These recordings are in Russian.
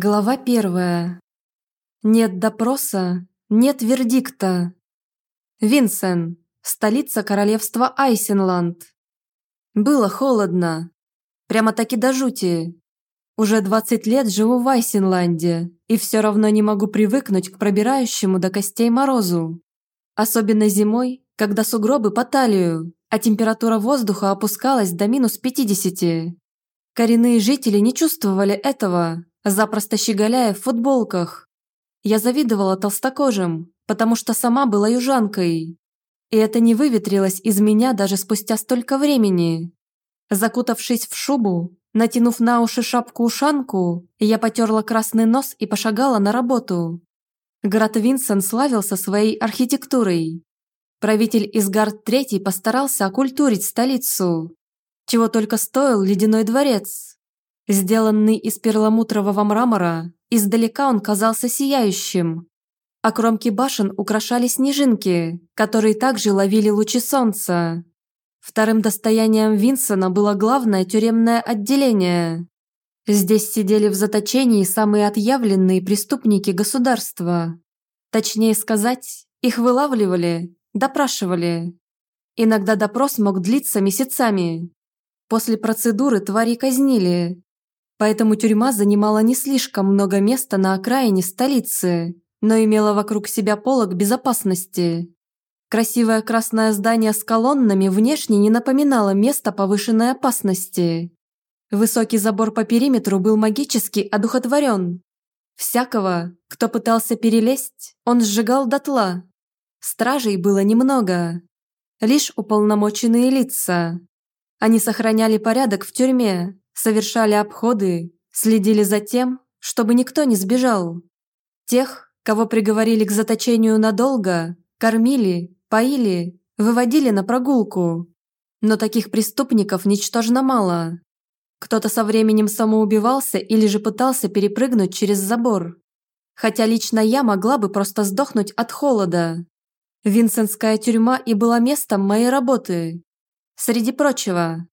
Глава первая. Нет допроса, нет вердикта. Винсен, столица королевства Айсенланд. Было холодно. Прямо-таки до жути. Уже 20 лет живу в Айсенланде, и все равно не могу привыкнуть к пробирающему до костей морозу. Особенно зимой, когда сугробы по талию, а температура воздуха опускалась до минус 50. Коренные жители не чувствовали этого, запросто щеголяя в футболках. Я завидовала толстокожим, потому что сама была южанкой. И это не выветрилось из меня даже спустя столько времени. Закутавшись в шубу, натянув на уши шапку-ушанку, я потерла красный нос и пошагала на работу. Град Винсен славился своей архитектурой. Правитель Изгард III постарался окультурить столицу. Чего только стоил ледяной дворец. Сделанный из перламутрового мрамора, издалека он казался сияющим. А кромки башен украшали снежинки, которые также ловили лучи солнца. Вторым достоянием Винсона было главное тюремное отделение. Здесь сидели в заточении самые отъявленные преступники государства. Точнее сказать, их вылавливали, допрашивали. Иногда допрос мог длиться месяцами. После процедуры твари казнили, Поэтому тюрьма занимала не слишком много места на окраине столицы, но имела вокруг себя полог безопасности. Красивое красное здание с колоннами внешне не напоминало место повышенной опасности. Высокий забор по периметру был магически одухотворен. Всякого, кто пытался перелезть, он сжигал дотла. Стражей было немного. Лишь уполномоченные лица. Они сохраняли порядок в тюрьме, совершали обходы, следили за тем, чтобы никто не сбежал. Тех, кого приговорили к заточению надолго, кормили, поили, выводили на прогулку. Но таких преступников ничтожно мало. Кто-то со временем самоубивался или же пытался перепрыгнуть через забор. Хотя лично я могла бы просто сдохнуть от холода. Винсентская тюрьма и была местом моей работы. Среди прочего.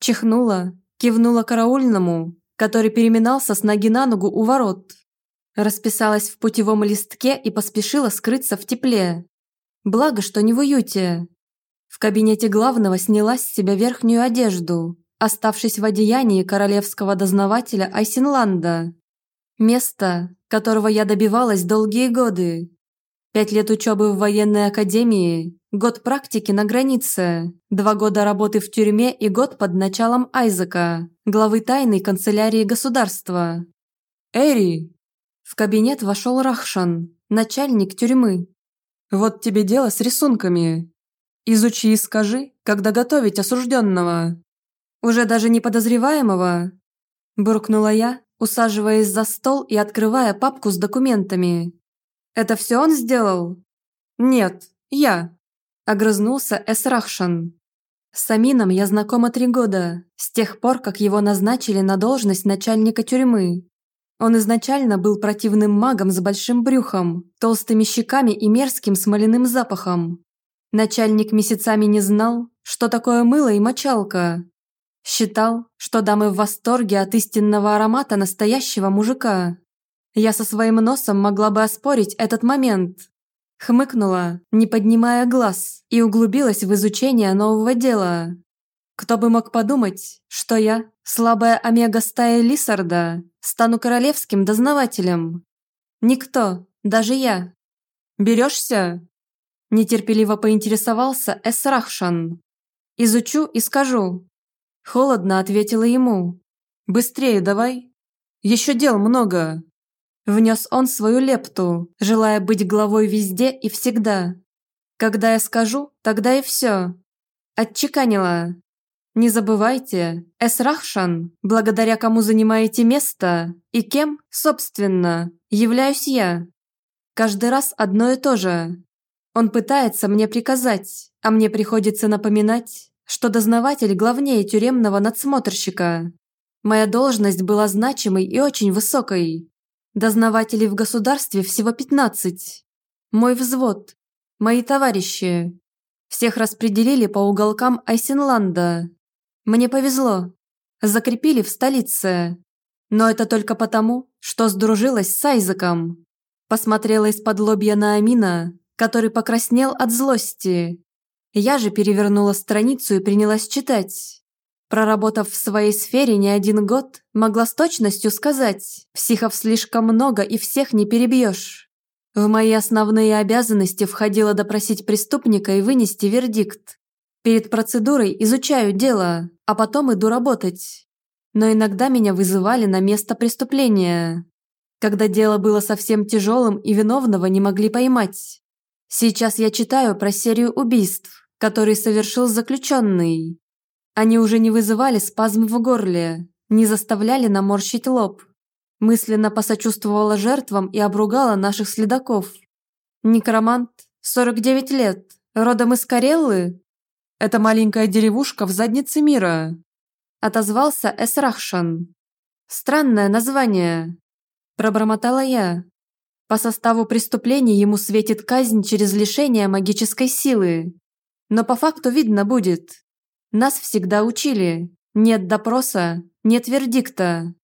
Чихнула, Кивнула караульному, который переминался с ноги на ногу у ворот. Расписалась в путевом листке и поспешила скрыться в тепле. Благо, что не в уюте. В кабинете главного сняла с себя верхнюю одежду, оставшись в одеянии королевского дознавателя Айсенланда. Место, которого я добивалась долгие годы. Пять лет учебы в военной академии, Год практики на границе, два года работы в тюрьме и год под началом Айзека, главы тайной канцелярии государства. «Эри!» В кабинет вошел Рахшан, начальник тюрьмы. «Вот тебе дело с рисунками. Изучи и скажи, когда готовить осужденного». «Уже даже не подозреваемого?» Буркнула я, усаживаясь за стол и открывая папку с документами. «Это все он сделал?» «Нет, я», Огрызнулся Эсрахшан. С Амином я знакома три года, с тех пор, как его назначили на должность начальника тюрьмы. Он изначально был противным магом с большим брюхом, толстыми щеками и мерзким смоляным запахом. Начальник месяцами не знал, что такое мыло и мочалка. Считал, что дамы в восторге от истинного аромата настоящего мужика. Я со своим носом могла бы оспорить этот момент, Хмыкнула, не поднимая глаз, и углубилась в изучение нового дела. Кто бы мог подумать, что я, слабая омега-стая Лисарда, стану королевским дознавателем? Никто, даже я. Берешься? Нетерпеливо поинтересовался Эсрахшан. «Изучу и скажу». Холодно ответила ему. «Быстрее давай. Еще дел много». Внес он свою лепту, желая быть главой везде и всегда. Когда я скажу, тогда и все. Отчеканила. Не забывайте, Эсрахшан, благодаря кому занимаете место, и кем, собственно, являюсь я. Каждый раз одно и то же. Он пытается мне приказать, а мне приходится напоминать, что дознаватель главнее тюремного надсмотрщика. Моя должность была значимой и очень высокой, Дознавателей в государстве всего 15. Мой взвод. Мои товарищи. Всех распределили по уголкам Айсенланда. Мне повезло. Закрепили в столице. Но это только потому, что сдружилась с Айзеком. Посмотрела из-под лобья на Амина, который покраснел от злости. Я же перевернула страницу и принялась читать. Проработав в своей сфере не один год, могла с точностью сказать, психов слишком много и всех не перебьешь. В мои основные обязанности входило допросить преступника и вынести вердикт. Перед процедурой изучаю дело, а потом иду работать. Но иногда меня вызывали на место преступления. Когда дело было совсем тяжелым и виновного не могли поймать. Сейчас я читаю про серию убийств, которые совершил заключенный. Они уже не вызывали спазм в горле, не заставляли наморщить лоб. Мысленно посочувствовала жертвам и обругала наших следаков. Некромант, 49 лет, родом из Кареллы? Это маленькая деревушка в заднице мира. Отозвался Эсрахшан. Странное название. Пробормотала я. По составу преступления ему светит казнь через лишение магической силы. Но по факту видно будет. Нас всегда учили. Нет допроса, нет вердикта.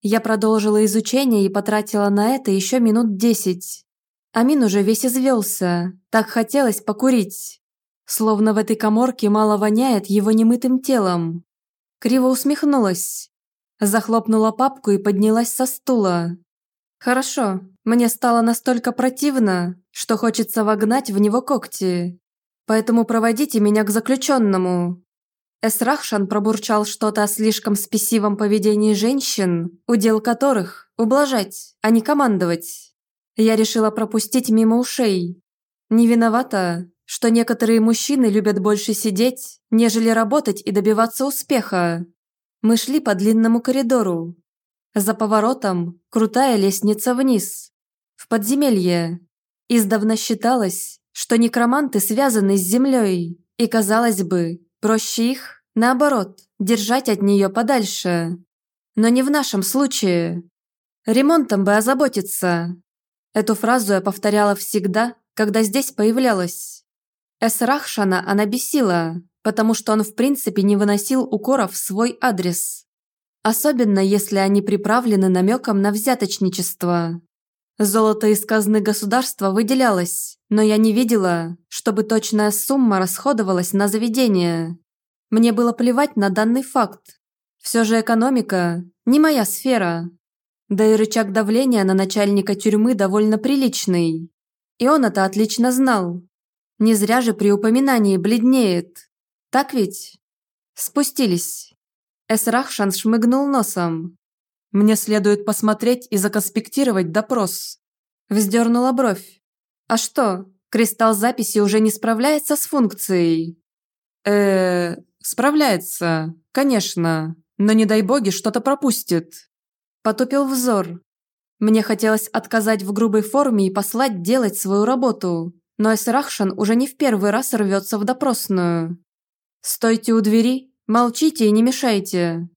Я продолжила изучение и потратила на это еще минут десять. Амин уже весь извелся, так хотелось покурить. Словно в этой коморке мало воняет его немытым телом. Криво усмехнулась. Захлопнула папку и поднялась со стула. Хорошо, мне стало настолько противно, что хочется вогнать в него когти. Поэтому проводите меня к заключенному. Эсрахшан пробурчал что-то о слишком спесивом поведении женщин, удел которых – ублажать, а не командовать. Я решила пропустить мимо ушей. Не виновата, что некоторые мужчины любят больше сидеть, нежели работать и добиваться успеха. Мы шли по длинному коридору. За поворотом – крутая лестница вниз. В подземелье. Издавна считалось, что некроманты связаны с землей, и, казалось бы, Проще их, наоборот, держать от нее подальше. Но не в нашем случае. Ремонтом бы озаботиться. Эту фразу я повторяла всегда, когда здесь появлялась. Эсрахшана она бесила, потому что он в принципе не выносил укоров в свой адрес. Особенно если они приправлены намеком на взяточничество. Золото из казны государства выделялось, но я не видела, чтобы точная сумма расходовалась на заведение. Мне было плевать на данный факт. Все же экономика – не моя сфера. Да и рычаг давления на начальника тюрьмы довольно приличный. И он это отлично знал. Не зря же при упоминании бледнеет. Так ведь? Спустились. Эсрахшан шмыгнул носом. Мне следует посмотреть и законспектировать допрос. Вздернула бровь. А что, кристалл записи уже не справляется с функцией? э справляется, конечно, но не дай боги что-то пропустит. Потупил взор. Мне хотелось отказать в грубой форме и послать делать свою работу, но Эсрахшан уже не в первый раз рвется в допросную. «Стойте у двери, молчите и не мешайте»,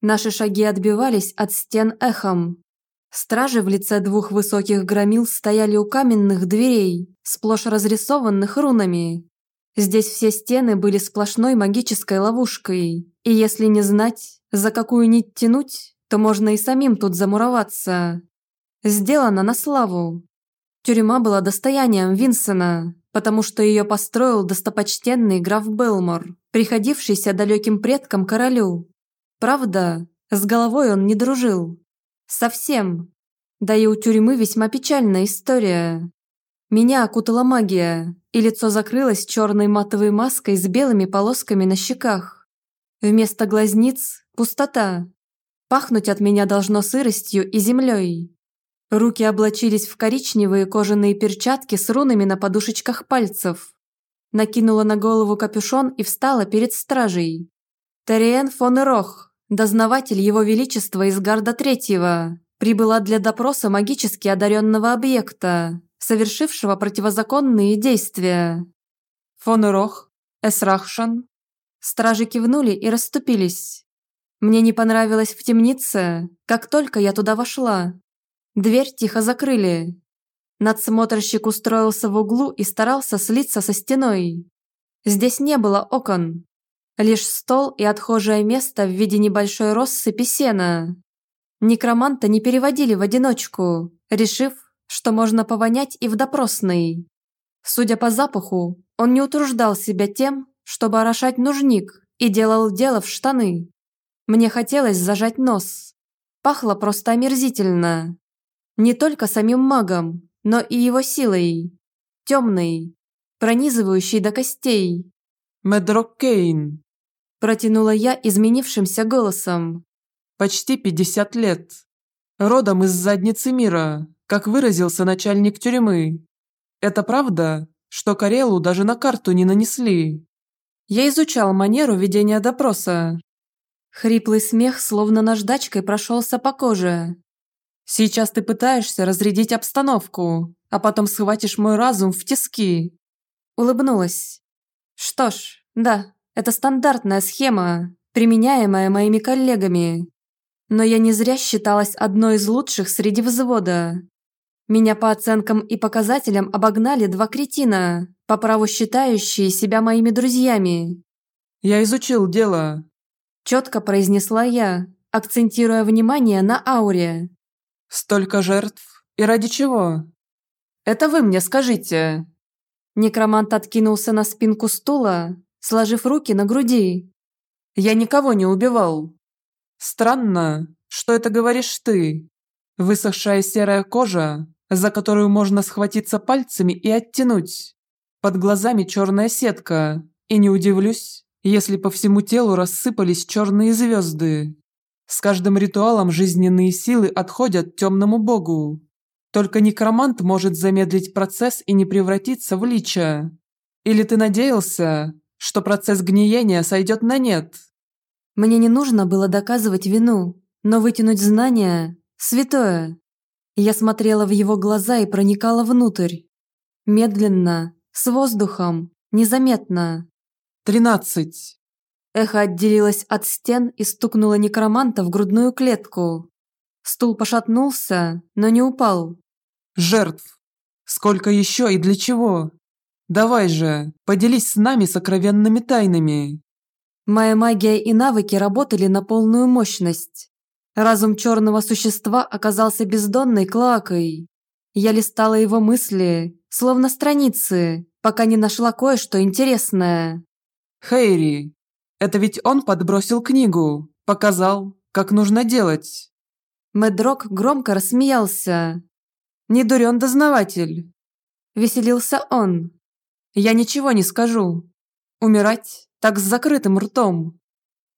Наши шаги отбивались от стен эхом. Стражи в лице двух высоких громил стояли у каменных дверей, сплошь разрисованных рунами. Здесь все стены были сплошной магической ловушкой, и если не знать, за какую нить тянуть, то можно и самим тут замуроваться. Сделано на славу. Тюрьма была достоянием Винсена, потому что ее построил достопочтенный граф Белмор, приходившийся далеким предкам королю. Правда, с головой он не дружил. Совсем. Да и у тюрьмы весьма печальная история. Меня окутала магия, и лицо закрылось черной матовой маской с белыми полосками на щеках. Вместо глазниц – пустота. Пахнуть от меня должно сыростью и землей. Руки облачились в коричневые кожаные перчатки с рунами на подушечках пальцев. Накинула на голову капюшон и встала перед стражей. Териен фон Рох дознаватель Его Величества из Гарда Третьего, прибыла для допроса магически одаренного объекта, совершившего противозаконные действия. Фон Рох, Эсрахшан. Стражи кивнули и расступились. Мне не понравилось в темнице, как только я туда вошла. Дверь тихо закрыли. Надсмотрщик устроился в углу и старался слиться со стеной. Здесь не было окон, Лишь стол и отхожее место в виде небольшой россыпи сена. Некроманта не переводили в одиночку, решив, что можно повонять и в допросной. Судя по запаху, он не утруждал себя тем, чтобы орошать нужник и делал дело в штаны. Мне хотелось зажать нос. Пахло просто омерзительно. Не только самим магом, но и его силой. Темной, пронизывающей до костей. «Медрок Кейн», – протянула я изменившимся голосом. «Почти пятьдесят лет. Родом из задницы мира, как выразился начальник тюрьмы. Это правда, что Карелу даже на карту не нанесли?» Я изучал манеру ведения допроса. Хриплый смех словно наждачкой прошелся по коже. Сейчас ты пытаешься разрядить обстановку, а потом схватишь мой разум в тиски. Улыбнулась. Что ж, да, это стандартная схема, применяемая моими коллегами. Но я не зря считалась одной из лучших среди взвода. Меня по оценкам и показателям обогнали два кретина, по праву считающие себя моими друзьями. «Я изучил дело», – четко произнесла я, акцентируя внимание на ауре. Столько жертв? И ради чего? Это вы мне скажите. Некромант откинулся на спинку стула, сложив руки на груди. Я никого не убивал. Странно, что это говоришь ты. Высохшая серая кожа, за которую можно схватиться пальцами и оттянуть. Под глазами черная сетка, и не удивлюсь, если по всему телу рассыпались черные звезды. С каждым ритуалом жизненные силы отходят темному богу. Только некромант может замедлить процесс и не превратиться в лича. Или ты надеялся, что процесс гниения сойдет на нет? Мне не нужно было доказывать вину, но вытянуть знания – святое. Я смотрела в его глаза и проникала внутрь. Медленно, с воздухом, незаметно. «Тринадцать!» Эхо отделилось от стен и стукнуло некроманта в грудную клетку. Стул пошатнулся, но не упал. «Жертв! Сколько еще и для чего? Давай же, поделись с нами сокровенными тайнами!» Моя магия и навыки работали на полную мощность. Разум черного существа оказался бездонной клакой. Я листала его мысли, словно страницы, пока не нашла кое-что интересное. «Хейри, это ведь он подбросил книгу, показал, как нужно делать. Медрок громко рассмеялся. «Не дурен дознаватель!» Веселился он. «Я ничего не скажу. Умирать так с закрытым ртом.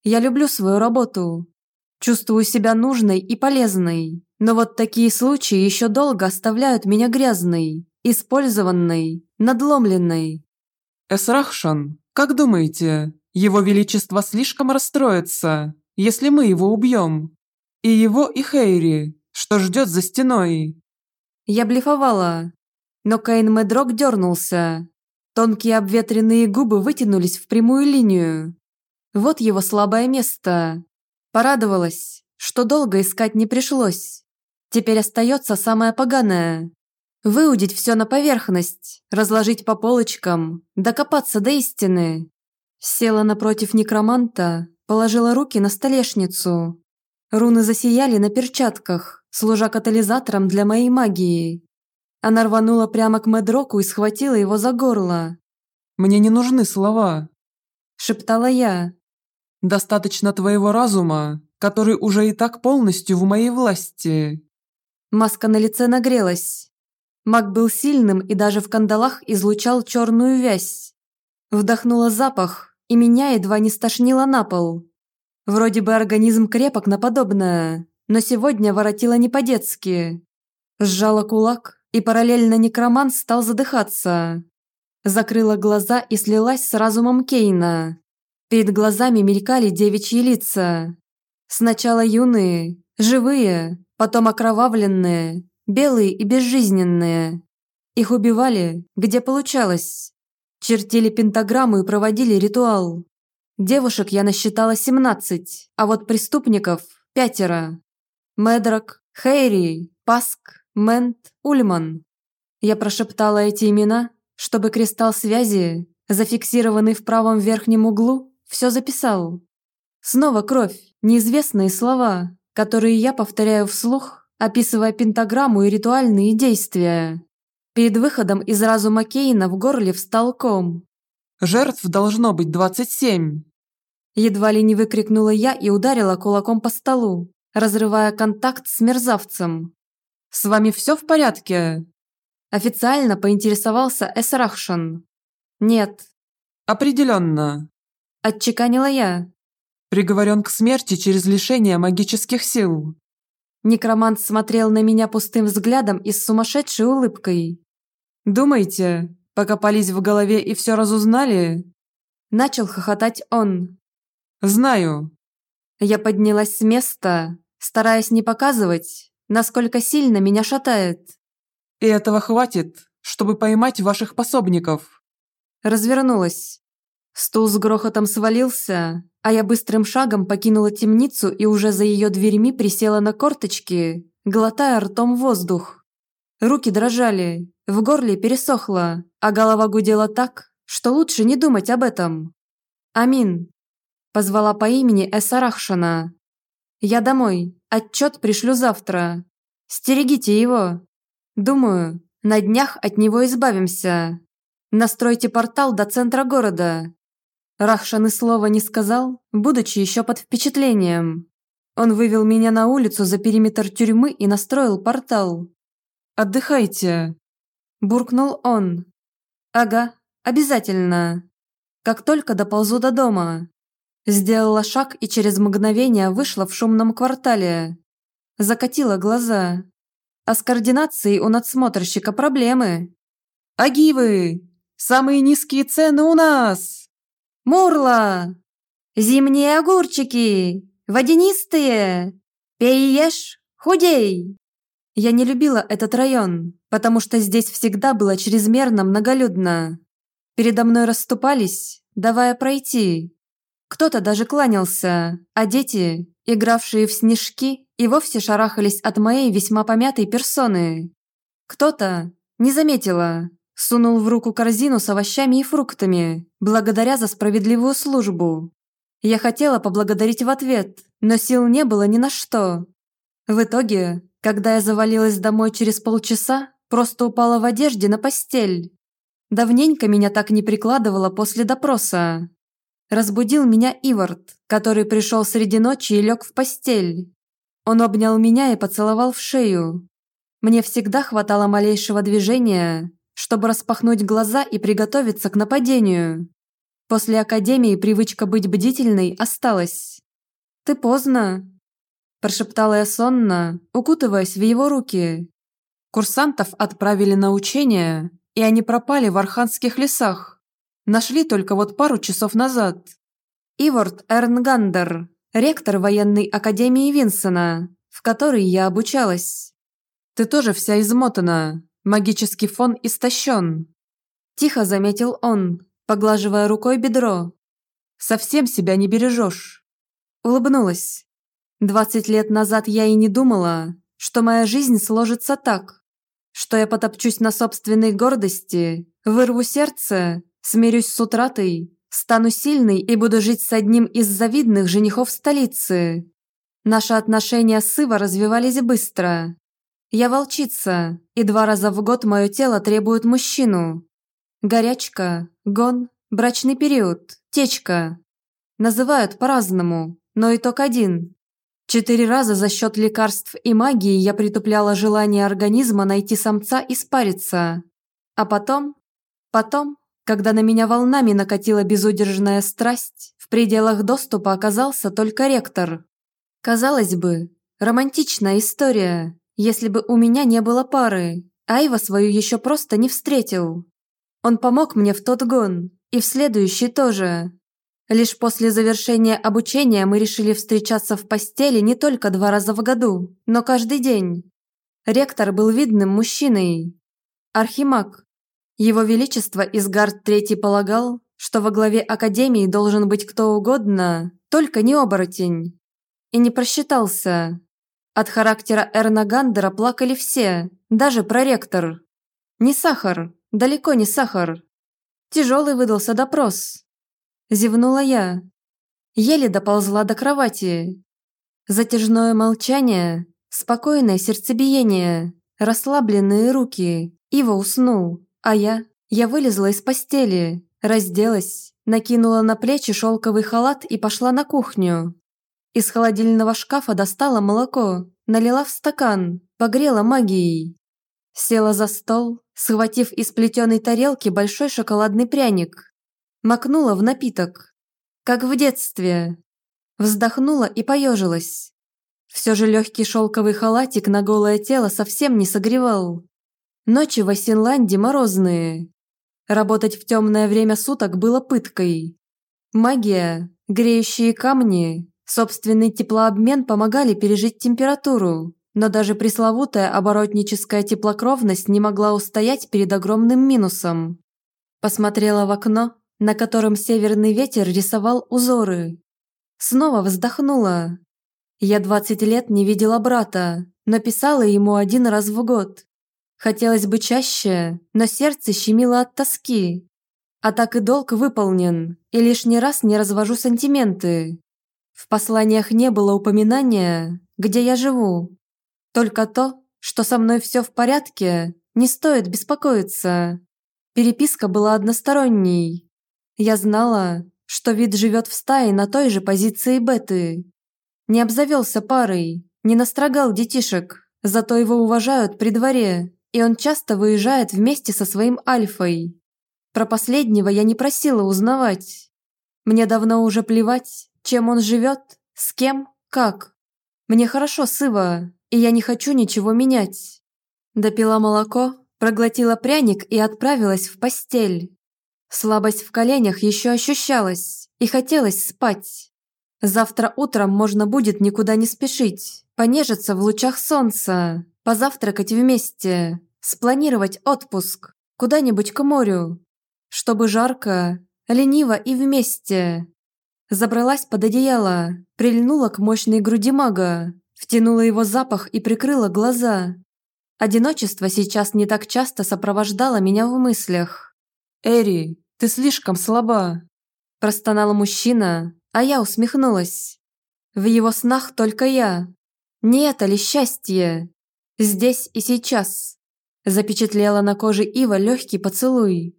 Я люблю свою работу. Чувствую себя нужной и полезной. Но вот такие случаи еще долго оставляют меня грязной, использованной, надломленной». «Эсрахшан, как думаете, его Величество слишком расстроится, если мы его убьем. И его, и Хейри, что ждет за стеной. Я блефовала. Но Каин Медрок дернулся. Тонкие обветренные губы вытянулись в прямую линию. Вот его слабое место. Порадовалась, что долго искать не пришлось. Теперь остается самое поганое. Выудить все на поверхность, разложить по полочкам, докопаться до истины. Села напротив некроманта, положила руки на столешницу. Руны засияли на перчатках, служа катализатором для моей магии. Она рванула прямо к Медроку и схватила его за горло. «Мне не нужны слова», – шептала я. «Достаточно твоего разума, который уже и так полностью в моей власти». Маска на лице нагрелась. Маг был сильным и даже в кандалах излучал черную вязь. Вдохнула запах, и меня едва не стошнило на пол. Вроде бы организм крепок на подобное, но сегодня воротило не по-детски. Сжала кулак, и параллельно некроман стал задыхаться. Закрыла глаза и слилась с разумом Кейна. Перед глазами мелькали девичьи лица. Сначала юные, живые, потом окровавленные, белые и безжизненные. Их убивали, где получалось. Чертили пентаграмму и проводили ритуал. Девушек я насчитала 17, а вот преступников – пятеро. Медрак, Хейри, Паск, Мент, Ульман. Я прошептала эти имена, чтобы кристалл связи, зафиксированный в правом верхнем углу, все записал. Снова кровь, неизвестные слова, которые я повторяю вслух, описывая пентаграмму и ритуальные действия. Перед выходом из разума Кейна в горле встал ком. «Жертв должно быть двадцать семь!» Едва ли не выкрикнула я и ударила кулаком по столу, разрывая контакт с мерзавцем. «С вами все в порядке?» Официально поинтересовался Эсрахшан. «Нет». «Определенно». Отчеканила я. «Приговорен к смерти через лишение магических сил». Некромант смотрел на меня пустым взглядом и с сумасшедшей улыбкой. «Думаете, покопались в голове и все разузнали?» Начал хохотать он. «Знаю». Я поднялась с места, стараясь не показывать, насколько сильно меня шатает. И этого хватит, чтобы поймать ваших пособников. Развернулась. Стул с грохотом свалился, а я быстрым шагом покинула темницу и уже за ее дверьми присела на корточки, глотая ртом воздух. Руки дрожали, в горле пересохло, а голова гудела так, что лучше не думать об этом. «Амин!» Позвала по имени Эсарахшана. «Я домой, отчет пришлю завтра. Стерегите его!» Думаю, на днях от него избавимся. Настройте портал до центра города. Рахшан и слова не сказал, будучи еще под впечатлением. Он вывел меня на улицу за периметр тюрьмы и настроил портал. «Отдыхайте», – буркнул он. «Ага, обязательно. Как только доползу до дома». Сделала шаг и через мгновение вышла в шумном квартале. Закатила глаза. А с координацией у надсмотрщика проблемы. Агивы! Самые низкие цены у нас! Мурла! Зимние огурчики! Водянистые! Пей худей! Я не любила этот район, потому что здесь всегда было чрезмерно многолюдно. Передо мной расступались, давая пройти. Кто-то даже кланялся, а дети, игравшие в снежки, и вовсе шарахались от моей весьма помятой персоны. Кто-то, не заметила, сунул в руку корзину с овощами и фруктами, благодаря за справедливую службу. Я хотела поблагодарить в ответ, но сил не было ни на что. В итоге, когда я завалилась домой через полчаса, просто упала в одежде на постель. Давненько меня так не прикладывало после допроса. Разбудил меня Ивард, который пришел среди ночи и лег в постель. Он обнял меня и поцеловал в шею. Мне всегда хватало малейшего движения, чтобы распахнуть глаза и приготовиться к нападению. После академии привычка быть бдительной осталась. «Ты поздно», – прошептала я сонно, укутываясь в его руки. Курсантов отправили на учения, и они пропали в Арханских лесах. Нашли только вот пару часов назад. Иворд Эрнгандер, ректор военной академии Винсона, в которой я обучалась. Ты тоже вся измотана, магический фон истощен. Тихо заметил он, поглаживая рукой бедро. Совсем себя не бережешь. Улыбнулась. Двадцать лет назад я и не думала, что моя жизнь сложится так, что я потопчусь на собственной гордости, вырву сердце Смирюсь с утратой, стану сильной и буду жить с одним из завидных женихов столицы. Наши отношения с Ива развивались быстро. Я волчица, и два раза в год мое тело требует мужчину. Горячка, гон, брачный период, течка. Называют по-разному, но итог один. Четыре раза за счет лекарств и магии я притупляла желание организма найти самца и спариться. А потом... Потом когда на меня волнами накатила безудержная страсть, в пределах доступа оказался только ректор. Казалось бы, романтичная история, если бы у меня не было пары, Айва свою еще просто не встретил. Он помог мне в тот гон, и в следующий тоже. Лишь после завершения обучения мы решили встречаться в постели не только два раза в году, но каждый день. Ректор был видным мужчиной. Архимаг, его Величество Изгард III полагал, что во главе Академии должен быть кто угодно, только не оборотень. И не просчитался. От характера Эрна Гандера плакали все, даже проректор. Не сахар, далеко не сахар. Тяжелый выдался допрос. Зевнула я. Еле доползла до кровати. Затяжное молчание, спокойное сердцебиение, расслабленные руки. Ива уснул, а я... Я вылезла из постели, разделась, накинула на плечи шелковый халат и пошла на кухню. Из холодильного шкафа достала молоко, налила в стакан, погрела магией. Села за стол, схватив из плетеной тарелки большой шоколадный пряник. Макнула в напиток. Как в детстве. Вздохнула и поежилась. Все же легкий шелковый халатик на голое тело совсем не согревал. Ночи в Асинланде морозные. Работать в темное время суток было пыткой. Магия, греющие камни, собственный теплообмен помогали пережить температуру, но даже пресловутая оборотническая теплокровность не могла устоять перед огромным минусом. Посмотрела в окно, на котором северный ветер рисовал узоры. Снова вздохнула. Я 20 лет не видела брата, но писала ему один раз в год. Хотелось бы чаще, но сердце щемило от тоски. А так и долг выполнен, и лишний раз не развожу сантименты. В посланиях не было упоминания, где я живу. Только то, что со мной все в порядке, не стоит беспокоиться. Переписка была односторонней. Я знала, что вид живет в стае на той же позиции беты. Не обзавелся парой, не настрогал детишек, зато его уважают при дворе и он часто выезжает вместе со своим Альфой. Про последнего я не просила узнавать. Мне давно уже плевать, чем он живет, с кем, как. Мне хорошо с и я не хочу ничего менять. Допила молоко, проглотила пряник и отправилась в постель. Слабость в коленях еще ощущалась, и хотелось спать. Завтра утром можно будет никуда не спешить, понежиться в лучах солнца, позавтракать вместе, спланировать отпуск куда-нибудь к морю, чтобы жарко, лениво и вместе. Забралась под одеяло, прильнула к мощной груди мага, втянула его запах и прикрыла глаза. Одиночество сейчас не так часто сопровождало меня в мыслях. «Эри, ты слишком слаба!» Простонал мужчина, а я усмехнулась. В его снах только я. Не это ли счастье? Здесь и сейчас. Запечатлела на коже Ива легкий поцелуй.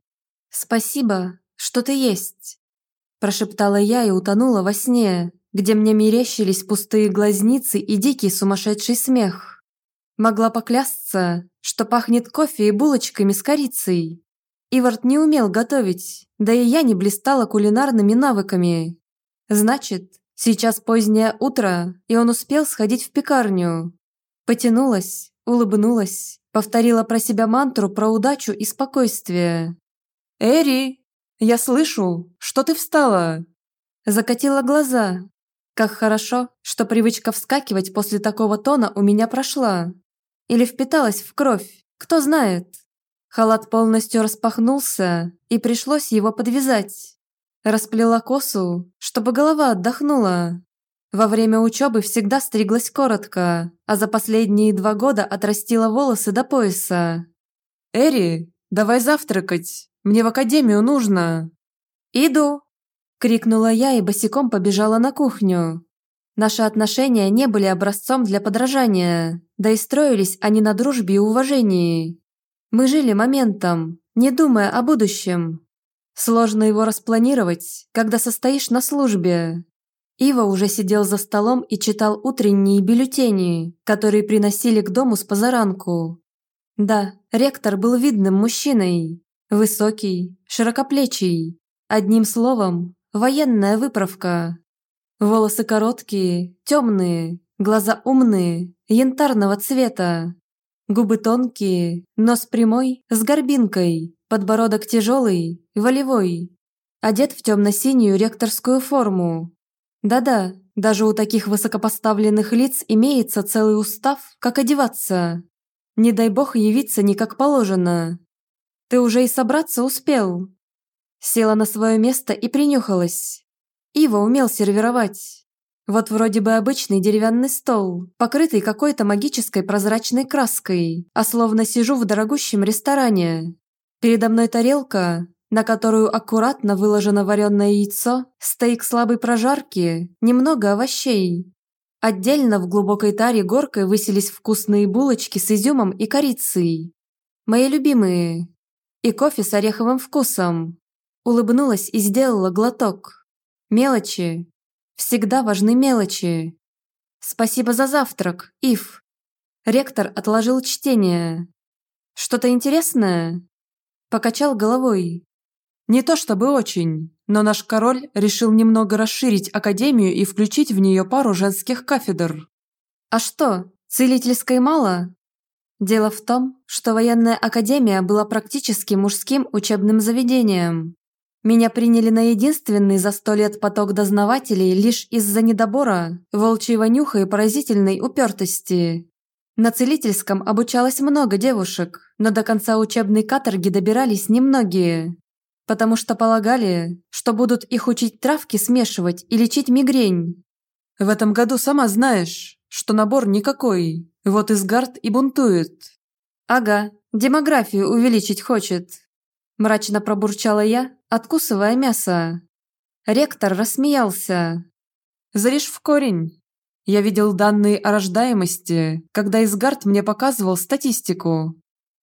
«Спасибо, что ты есть», – прошептала я и утонула во сне, где мне мерещились пустые глазницы и дикий сумасшедший смех. Могла поклясться, что пахнет кофе и булочками с корицей. Ивард не умел готовить, да и я не блистала кулинарными навыками. Значит, сейчас позднее утро, и он успел сходить в пекарню. Потянулась, улыбнулась, повторила про себя мантру про удачу и спокойствие. «Эри, я слышу, что ты встала!» Закатила глаза. Как хорошо, что привычка вскакивать после такого тона у меня прошла. Или впиталась в кровь, кто знает. Халат полностью распахнулся, и пришлось его подвязать. Расплела косу, чтобы голова отдохнула. Во время учебы всегда стриглась коротко, а за последние два года отрастила волосы до пояса. «Эри, давай завтракать, мне в академию нужно». «Иду!» – крикнула я и босиком побежала на кухню. Наши отношения не были образцом для подражания, да и строились они на дружбе и уважении. Мы жили моментом, не думая о будущем. Сложно его распланировать, когда состоишь на службе, Ива уже сидел за столом и читал утренние бюллетени, которые приносили к дому с позаранку. Да, ректор был видным мужчиной. Высокий, широкоплечий. Одним словом, военная выправка. Волосы короткие, темные, глаза умные, янтарного цвета. Губы тонкие, нос прямой, с горбинкой, подбородок тяжелый, волевой. Одет в темно-синюю ректорскую форму, да-да, даже у таких высокопоставленных лиц имеется целый устав, как одеваться. Не дай бог явиться не как положено. Ты уже и собраться успел. Села на свое место и принюхалась. Ива умел сервировать. Вот вроде бы обычный деревянный стол, покрытый какой-то магической прозрачной краской, а словно сижу в дорогущем ресторане. Передо мной тарелка, на которую аккуратно выложено вареное яйцо, стейк слабой прожарки, немного овощей. Отдельно в глубокой таре горкой высились вкусные булочки с изюмом и корицей. Мои любимые. И кофе с ореховым вкусом. Улыбнулась и сделала глоток. Мелочи. Всегда важны мелочи. Спасибо за завтрак, Ив. Ректор отложил чтение. Что-то интересное? Покачал головой. Не то чтобы очень, но наш король решил немного расширить академию и включить в нее пару женских кафедр. А что, целительской мало? Дело в том, что военная академия была практически мужским учебным заведением. Меня приняли на единственный за сто лет поток дознавателей лишь из-за недобора, волчьего нюха и поразительной упертости. На целительском обучалось много девушек, но до конца учебной каторги добирались немногие, потому что полагали, что будут их учить травки смешивать и лечить мигрень. В этом году сама знаешь, что набор никакой, вот Изгард и бунтует. Ага, демографию увеличить хочет. Мрачно пробурчала я, откусывая мясо. Ректор рассмеялся. «Зарежь в корень. Я видел данные о рождаемости, когда Изгард мне показывал статистику.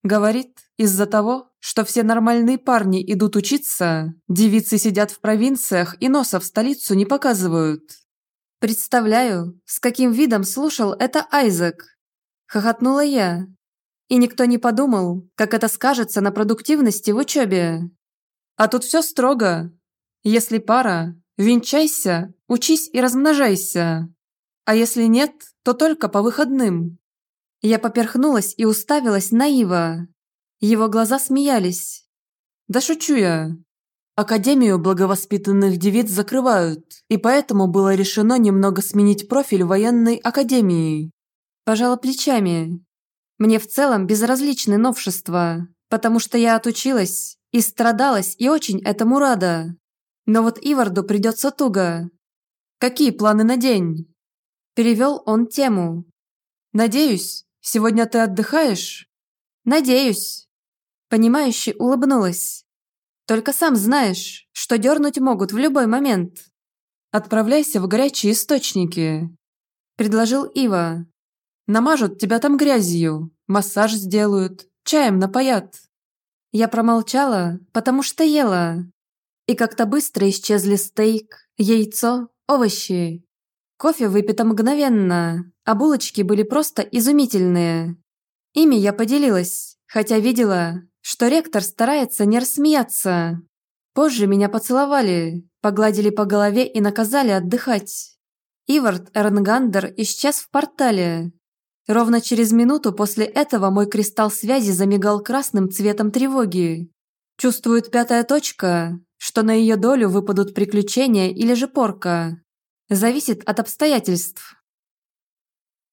Говорит, из-за того, что все нормальные парни идут учиться, девицы сидят в провинциях и носа в столицу не показывают. Представляю, с каким видом слушал это Айзек. Хохотнула я. И никто не подумал, как это скажется на продуктивности в учебе. А тут все строго. Если пара, венчайся, учись и размножайся. А если нет, то только по выходным. Я поперхнулась и уставилась на Ива. Его глаза смеялись. «Да шучу я. Академию благовоспитанных девиц закрывают, и поэтому было решено немного сменить профиль военной академии». Пожала плечами. Мне в целом безразличны новшества, потому что я отучилась и страдалась и очень этому рада. Но вот Иварду придется туго. «Какие планы на день?» Перевел он тему. «Надеюсь, сегодня ты отдыхаешь?» «Надеюсь». Понимающе улыбнулась. «Только сам знаешь, что дернуть могут в любой момент». «Отправляйся в горячие источники», – предложил Ива. «Намажут тебя там грязью, массаж сделают, чаем напоят». Я промолчала, потому что ела. И как-то быстро исчезли стейк, яйцо, овощи. Кофе выпито мгновенно, а булочки были просто изумительные. Ими я поделилась, хотя видела, что ректор старается не рассмеяться. Позже меня поцеловали, погладили по голове и наказали отдыхать. Ивард Эрнгандер исчез в портале. Ровно через минуту после этого мой кристалл связи замигал красным цветом тревоги. Чувствует пятая точка, что на ее долю выпадут приключения или же порка. Зависит от обстоятельств.